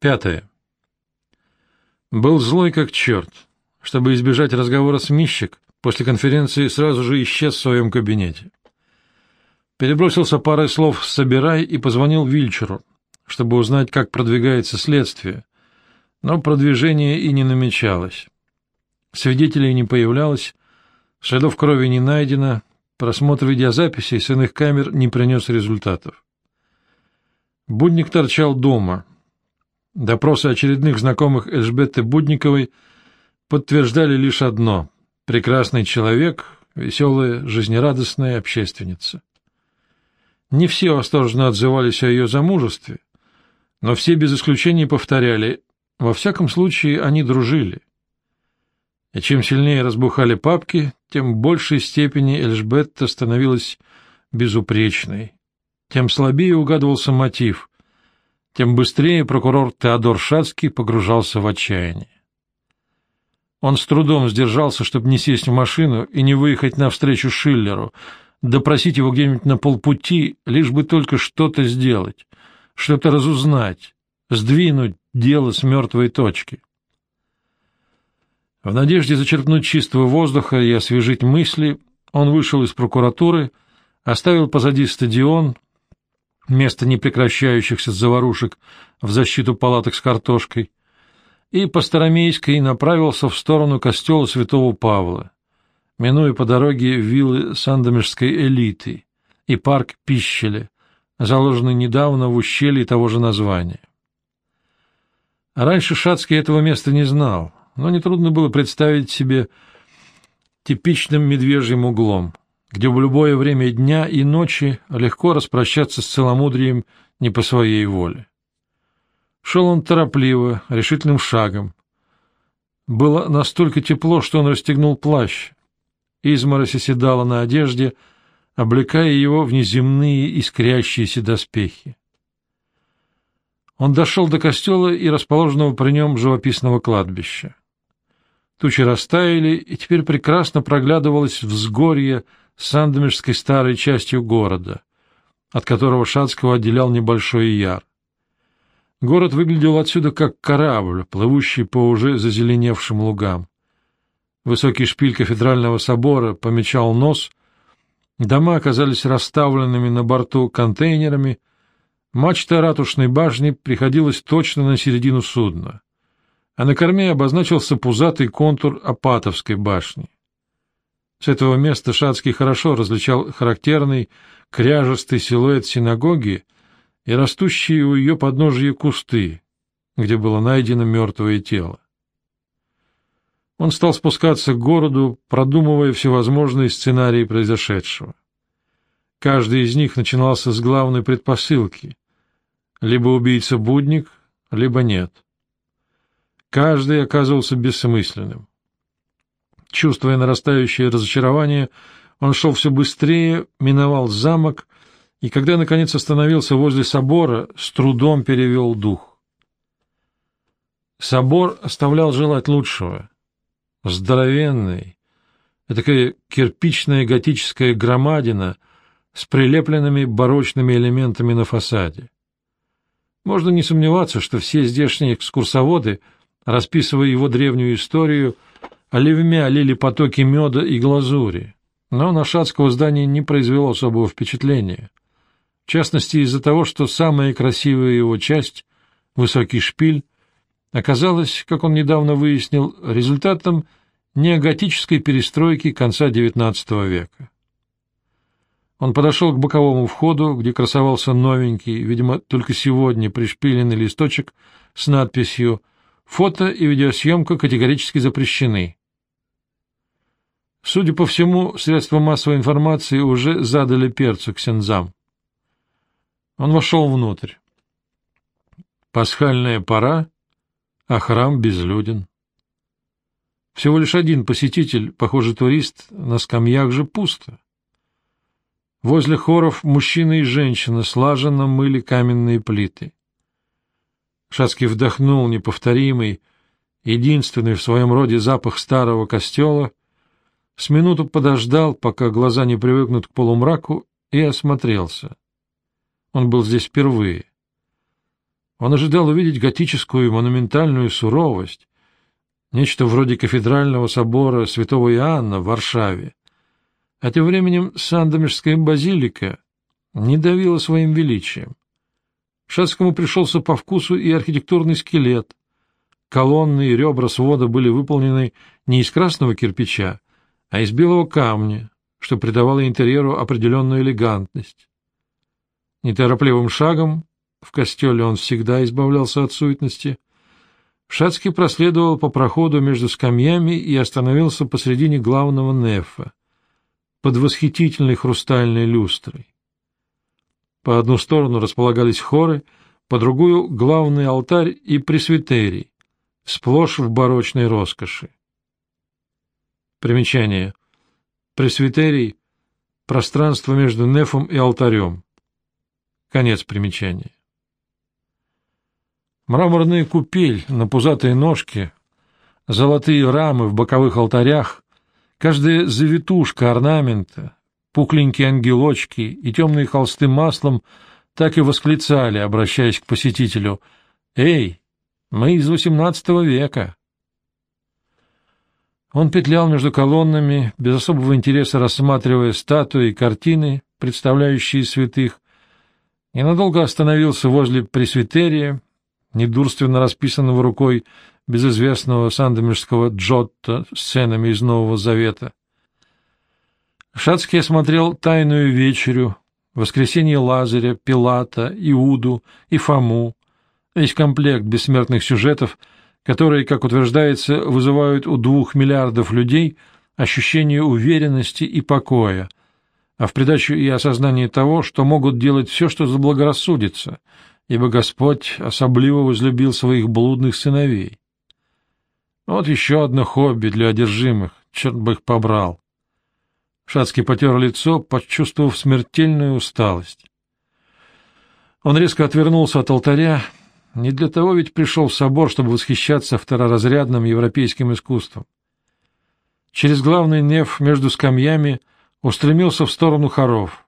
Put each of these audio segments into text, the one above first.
Пятое. Был злой как черт. Чтобы избежать разговора с Мищик, после конференции сразу же исчез в своем кабинете. Перебросился парой слов «собирай» и позвонил Вильчеру, чтобы узнать, как продвигается следствие, но продвижение и не намечалось. Свидетелей не появлялось, следов крови не найдено, просмотр видеозаписей с иных камер не принес результатов. Будник торчал дома — Допросы очередных знакомых Эльжбетты Будниковой подтверждали лишь одно — прекрасный человек, веселая, жизнерадостная общественница. Не все восторженно отзывались о ее замужестве, но все без исключения повторяли, во всяком случае они дружили. И чем сильнее разбухали папки, тем большей степени Эльжбетта становилась безупречной, тем слабее угадывался мотив, тем быстрее прокурор Теодор Шацкий погружался в отчаяние. Он с трудом сдержался, чтобы не сесть в машину и не выехать навстречу Шиллеру, допросить его где-нибудь на полпути, лишь бы только что-то сделать, что-то разузнать, сдвинуть дело с мертвой точки. В надежде зачерпнуть чистого воздуха и освежить мысли, он вышел из прокуратуры, оставил позади стадион, место непрекращающихся заварушек в защиту палаток с картошкой, и по Старомейской направился в сторону костела святого Павла, минуя по дороге виллы сандомирской элиты и парк Пищеле, заложенный недавно в ущелье того же названия. Раньше Шацкий этого места не знал, но нетрудно было представить себе типичным медвежьим углом — где в любое время дня и ночи легко распрощаться с целомудрием не по своей воле. Шел он торопливо, решительным шагом. Было настолько тепло, что он расстегнул плащ. Изморозь оседала на одежде, облекая его в неземные искрящиеся доспехи. Он дошел до костела и расположенного при нем живописного кладбища. Тучи растаяли, и теперь прекрасно проглядывалось взгорье Сандомирской старой частью города, от которого Шацкого отделял небольшой яр. Город выглядел отсюда как корабль, плывущий по уже зазеленевшим лугам. Высокий шпиль кафедрального собора помечал нос, дома оказались расставленными на борту контейнерами, мачта ратушной башни приходилась точно на середину судна, а на корме обозначился пузатый контур Апатовской башни. С этого места Шацкий хорошо различал характерный кряжестый силуэт синагоги и растущие у ее подножия кусты, где было найдено мертвое тело. Он стал спускаться к городу, продумывая всевозможные сценарии произошедшего. Каждый из них начинался с главной предпосылки — либо убийца будник, либо нет. Каждый оказывался бессмысленным. Чувствуя нарастающее разочарование, он шел все быстрее, миновал замок, и когда, наконец, остановился возле собора, с трудом перевел дух. Собор оставлял желать лучшего. Здоровенный, такая кирпичная готическая громадина с прилепленными барочными элементами на фасаде. Можно не сомневаться, что все здешние экскурсоводы, расписывая его древнюю историю, — Оливмя лили потоки меда и глазури, но на Шацкого здание не произвело особого впечатления. В частности, из-за того, что самая красивая его часть, высокий шпиль, оказалась, как он недавно выяснил, результатом неоготической перестройки конца XIX века. Он подошел к боковому входу, где красовался новенький, видимо, только сегодня пришпиленный листочек с надписью «Фото и видеосъемка категорически запрещены. Судя по всему, средства массовой информации уже задали перцу к сензам. Он вошел внутрь. Пасхальная пора, а храм безлюден. Всего лишь один посетитель, похоже, турист, на скамьях же пусто. Возле хоров мужчина и женщина слаженно мыли каменные плиты. Шацкий вдохнул неповторимый, единственный в своем роде запах старого костела с минуту подождал, пока глаза не привыкнут к полумраку, и осмотрелся. Он был здесь впервые. Он ожидал увидеть готическую монументальную суровость, нечто вроде кафедрального собора святого Иоанна в Варшаве. А тем временем Сандомирская базилика не давила своим величием. Шацкому пришелся по вкусу и архитектурный скелет. Колонны и ребра свода были выполнены не из красного кирпича, а из белого камня, что придавало интерьеру определенную элегантность. Неторопливым шагом, в костеле он всегда избавлялся от суетности, Шацкий проследовал по проходу между скамьями и остановился посредине главного нефа, под восхитительной хрустальной люстрой. По одну сторону располагались хоры, по другую — главный алтарь и пресвитерий, сплошь в барочной роскоши. Примечание. Пресвитерий — пространство между нефом и алтарем. Конец примечания. Мраморная купель на пузатой ножке, золотые рамы в боковых алтарях, каждая завитушка орнамента, пухленькие ангелочки и темные холсты маслом так и восклицали, обращаясь к посетителю, «Эй, мы из XVIII века!» Он петлял между колоннами, без особого интереса рассматривая статуи и картины, представляющие святых, ненадолго остановился возле пресвитерия, недурственно расписанного рукой безызвестного сандомирского Джотто сценами из Нового Завета. Шацкий осмотрел «Тайную вечерю», «Воскресенье Лазаря», «Пилата», «Иуду» и «Фому», весь комплект бессмертных сюжетов — которые, как утверждается, вызывают у двух миллиардов людей ощущение уверенности и покоя, а в придачу и осознание того, что могут делать все, что заблагорассудится, ибо Господь особливо возлюбил своих блудных сыновей. Вот еще одно хобби для одержимых, черт бы их побрал. Шацкий потер лицо, почувствовав смертельную усталость. Он резко отвернулся от алтаря не для того ведь пришел в собор, чтобы восхищаться второразрядным европейским искусством. Через главный неф между скамьями устремился в сторону хоров.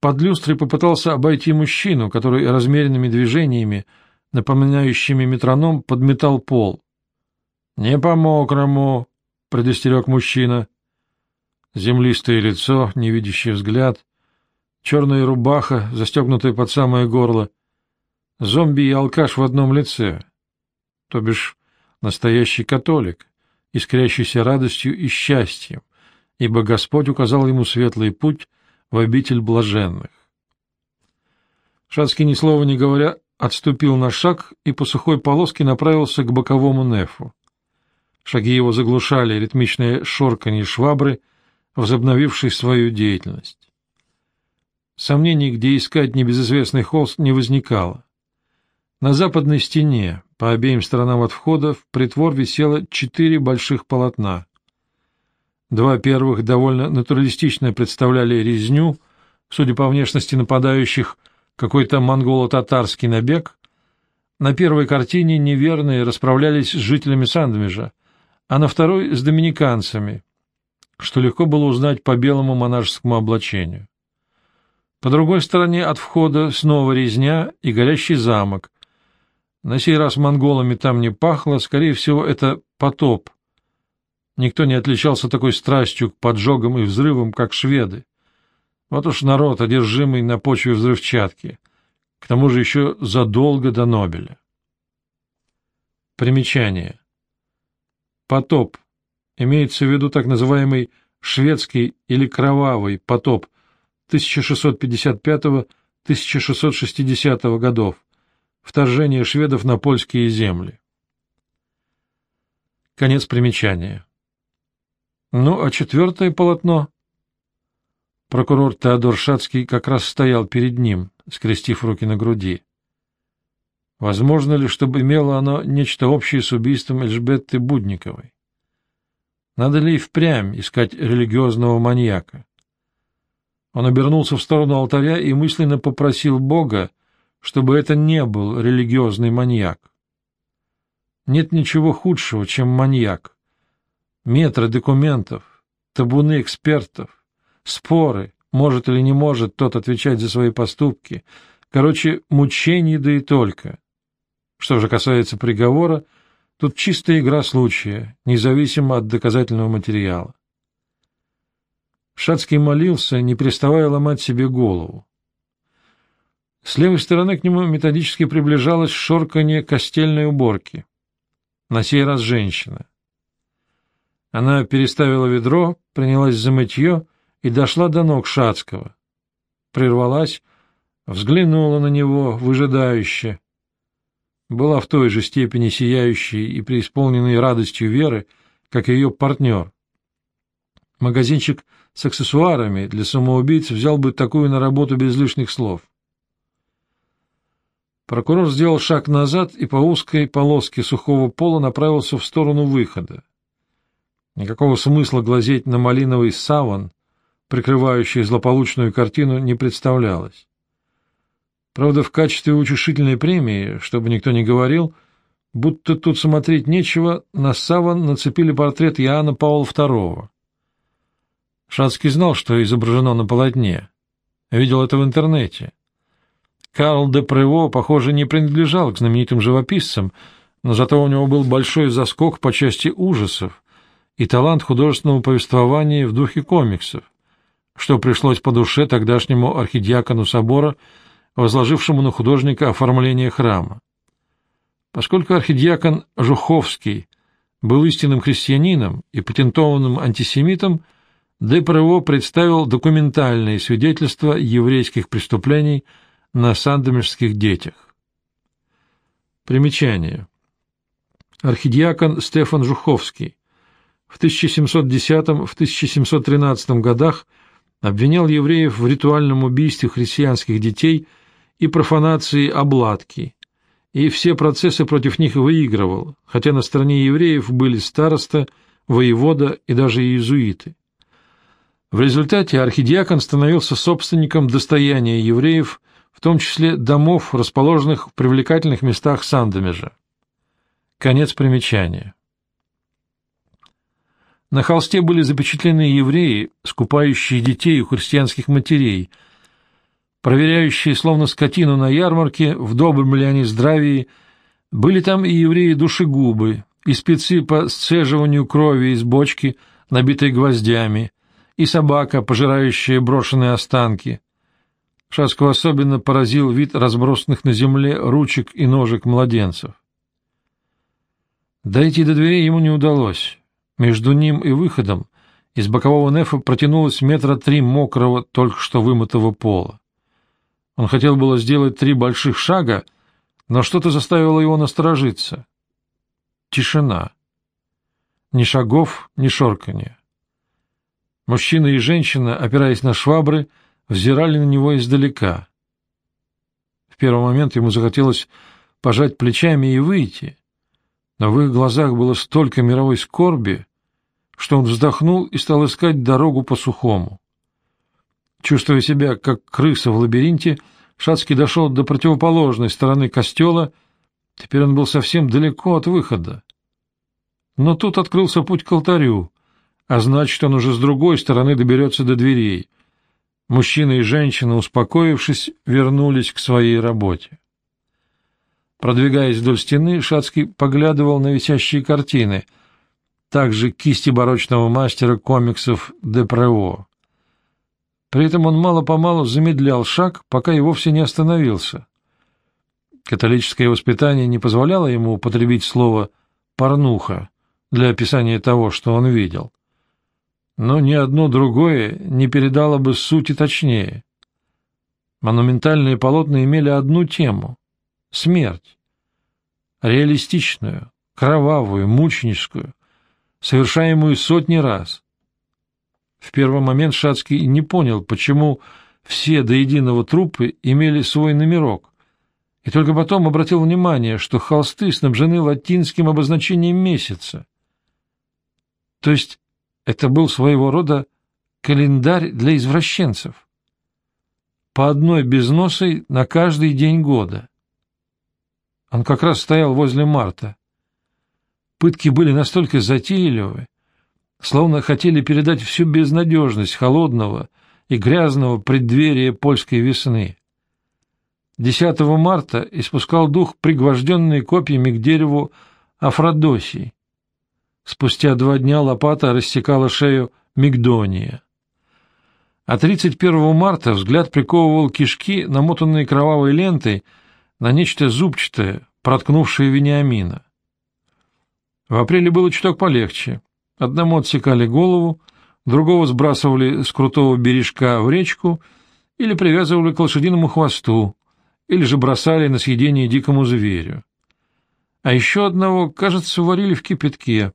Под люстрой попытался обойти мужчину, который размеренными движениями, напоминающими метроном, подметал пол. — Не по-мокрому, — предостерег мужчина. Землистое лицо, невидящий взгляд, черная рубаха, застегнутая под самое горло — Зомби и алкаш в одном лице, то бишь настоящий католик, искрящийся радостью и счастьем, ибо Господь указал ему светлый путь в обитель блаженных. Шацкий, ни слова не говоря, отступил на шаг и по сухой полоске направился к боковому нефу. Шаги его заглушали ритмичное шорканье швабры, возобновившей свою деятельность. Сомнений, где искать небезызвестный холст, не возникало. На западной стене, по обеим сторонам от входа, в притвор висело четыре больших полотна. Два первых довольно натуралистично представляли резню, судя по внешности нападающих, какой-то монголо-татарский набег. На первой картине неверные расправлялись с жителями Сандвижа, а на второй — с доминиканцами, что легко было узнать по белому монашескому облачению. По другой стороне от входа снова резня и горящий замок — на сей раз монголами там не пахло, скорее всего, это потоп. Никто не отличался такой страстью к поджогам и взрывам, как шведы. Вот уж народ, одержимый на почве взрывчатки, к тому же еще задолго до Нобеля. Примечание. Потоп. Имеется в виду так называемый шведский или кровавый потоп 1655-1660 годов, Вторжение шведов на польские земли. Конец примечания. Ну, а четвертое полотно? Прокурор Теодор Шацкий как раз стоял перед ним, скрестив руки на груди. Возможно ли, чтобы имело оно нечто общее с убийством Эльжбетты Будниковой? Надо ли и впрямь искать религиозного маньяка? Он обернулся в сторону алтаря и мысленно попросил Бога, чтобы это не был религиозный маньяк. Нет ничего худшего, чем маньяк. Метры документов, табуны экспертов, споры, может или не может тот отвечать за свои поступки, Короче, мучений да и только. Что же касается приговора, тут чистая игра случая, независимо от доказательного материала. Шацкий молился, не переставая ломать себе голову. С левой стороны к нему методически приближалось шорканье костельной уборки. На сей раз женщина. Она переставила ведро, принялась за мытье и дошла до ног Шацкого. Прервалась, взглянула на него выжидающе. Была в той же степени сияющей и преисполненной радостью веры, как и ее партнер. Магазинчик с аксессуарами для самоубийц взял бы такую на работу без лишних слов. Прокурор сделал шаг назад и по узкой полоске сухого пола направился в сторону выхода. Никакого смысла глазеть на малиновый саван, прикрывающий злополучную картину, не представлялось. Правда, в качестве утешительной премии, чтобы никто не говорил, будто тут смотреть нечего, на саван нацепили портрет Иоанна Павла II. Шацкий знал, что изображено на полотне. Видел это в интернете. Карл де Прево, похоже, не принадлежал к знаменитым живописцам, но зато у него был большой заскок по части ужасов и талант художественного повествования в духе комиксов, что пришлось по душе тогдашнему архидиакону собора, возложившему на художника оформление храма. Поскольку архидиакон Жуховский был истинным христианином и патентованным антисемитом, Де Прево представил документальные свидетельства еврейских преступлений – на сандомирских детях. Примечание. Архидиакон Стефан Жуховский в 1710-1713 годах обвинял евреев в ритуальном убийстве христианских детей и профанации обладки, и все процессы против них выигрывал, хотя на стороне евреев были староста, воевода и даже иезуиты. В результате архидиакон становился собственником достояния евреев в том числе домов, расположенных в привлекательных местах Сандомежа. Конец примечания. На холсте были запечатлены евреи, скупающие детей у христианских матерей, проверяющие словно скотину на ярмарке, в добром ли они здравии, были там и евреи-душегубы, и спецы по сцеживанию крови из бочки, набитой гвоздями, и собака, пожирающая брошенные останки, Шацкого особенно поразил вид разбросанных на земле ручек и ножек младенцев. Дойти до дверей ему не удалось. Между ним и выходом из бокового нефа протянулось метра три мокрого, только что вымытого пола. Он хотел было сделать три больших шага, но что-то заставило его насторожиться. Тишина. Ни шагов, ни шорканья. Мужчина и женщина, опираясь на швабры, — взирали на него издалека. В первый момент ему захотелось пожать плечами и выйти, но в их глазах было столько мировой скорби, что он вздохнул и стал искать дорогу по сухому. Чувствуя себя как крыса в лабиринте, Шацкий дошел до противоположной стороны костела, теперь он был совсем далеко от выхода. Но тут открылся путь к алтарю, а значит, он уже с другой стороны доберется до дверей — Мужчина и женщина, успокоившись, вернулись к своей работе. Продвигаясь вдоль стены, Шацкий поглядывал на висящие картины, также кисти барочного мастера комиксов Депрево. При этом он мало-помалу замедлял шаг, пока и вовсе не остановился. Католическое воспитание не позволяло ему употребить слово «порнуха» для описания того, что он видел но ни одно другое не передало бы сути точнее. Монументальные полотна имели одну тему — смерть. Реалистичную, кровавую, мученическую, совершаемую сотни раз. В первый момент Шацкий не понял, почему все до единого трупы имели свой номерок, и только потом обратил внимание, что холсты снабжены латинским обозначением месяца. То есть это был своего рода календарь для извращенцев. По одной безносой на каждый день года. Он как раз стоял возле Марта. Пытки были настолько затейливы, словно хотели передать всю безнадежность холодного и грязного преддверия польской весны. 10 марта испускал дух пригвожденные копьями к дереву Афродосии. Спустя два дня лопата рассекала шею Мигдония. А 31 марта взгляд приковывал кишки, намотанные кровавой лентой, на нечто зубчатое, проткнувшее Вениамина. В апреле было чуток полегче. Одному отсекали голову, другого сбрасывали с крутого бережка в речку или привязывали к лошадиному хвосту, или же бросали на съедение дикому зверю. А еще одного, кажется, варили в кипятке.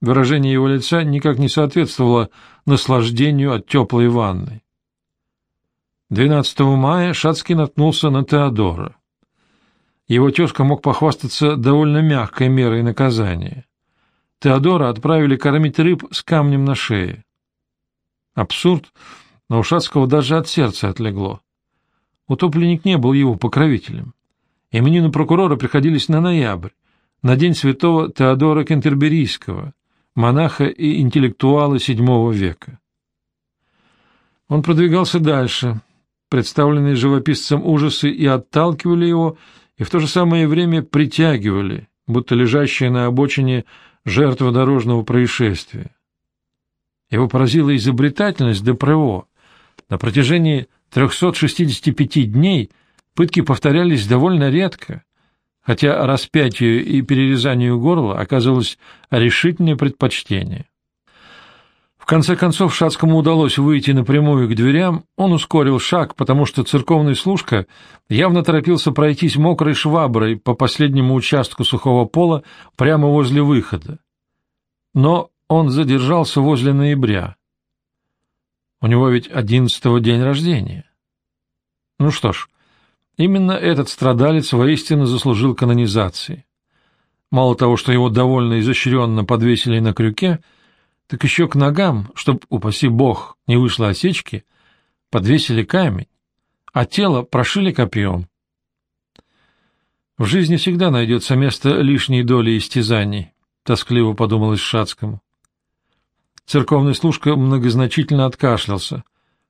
Выражение его лица никак не соответствовало наслаждению от теплой ванны. 12 мая Шацкий наткнулся на Теодора. Его тезка мог похвастаться довольно мягкой мерой наказания. Теодора отправили кормить рыб с камнем на шее. Абсурд, но у Шацкого даже от сердца отлегло. Утопленник не был его покровителем. Именины прокурора приходились на ноябрь, на день святого Теодора Кентерберийского, монаха и интеллектуала VII века. Он продвигался дальше. Представленные живописцем ужасы и отталкивали его, и в то же самое время притягивали, будто лежащая на обочине жертва дорожного происшествия. Его поразила изобретательность Депрево. На протяжении 365 дней пытки повторялись довольно редко, хотя распятию и перерезанию горла оказывалось решительное предпочтение. В конце концов Шацкому удалось выйти напрямую к дверям, он ускорил шаг, потому что церковный служка явно торопился пройтись мокрой шваброй по последнему участку сухого пола прямо возле выхода. Но он задержался возле ноября. У него ведь одиннадцатого день рождения. Ну что ж, именно этот страдалец воистину заслужил канонизации. Мало того, что его довольно изощренно подвесили на крюке — так еще к ногам, чтоб, упаси бог, не вышло осечки, подвесили камень, а тело прошили копьем. В жизни всегда найдется место лишней доли истязаний, — тоскливо подумалось Шацкому. Церковный служка многозначительно откашлялся.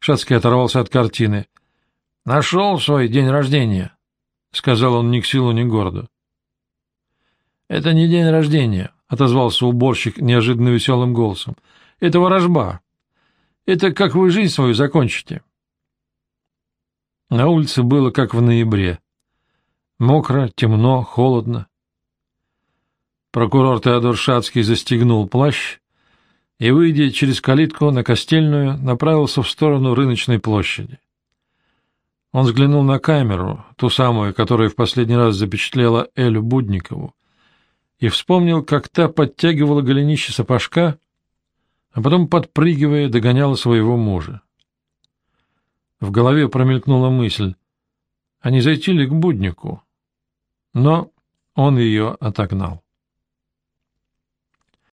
Шацкий оторвался от картины. — Нашел свой день рождения, — сказал он ни к силу, ни к городу. — Это не день рождения, — отозвался уборщик неожиданно веселым голосом. — Это ворожба. Это как вы жизнь свою закончите. На улице было как в ноябре. Мокро, темно, холодно. Прокурор Теодор Шацкий застегнул плащ и, выйдя через калитку на Костельную, направился в сторону рыночной площади. Он взглянул на камеру, ту самую, которая в последний раз запечатлела Элю Будникову, и вспомнил, как та подтягивала голенище сапожка, а потом, подпрыгивая, догоняла своего мужа. В голове промелькнула мысль, а не зайти ли к буднику? Но он ее отогнал.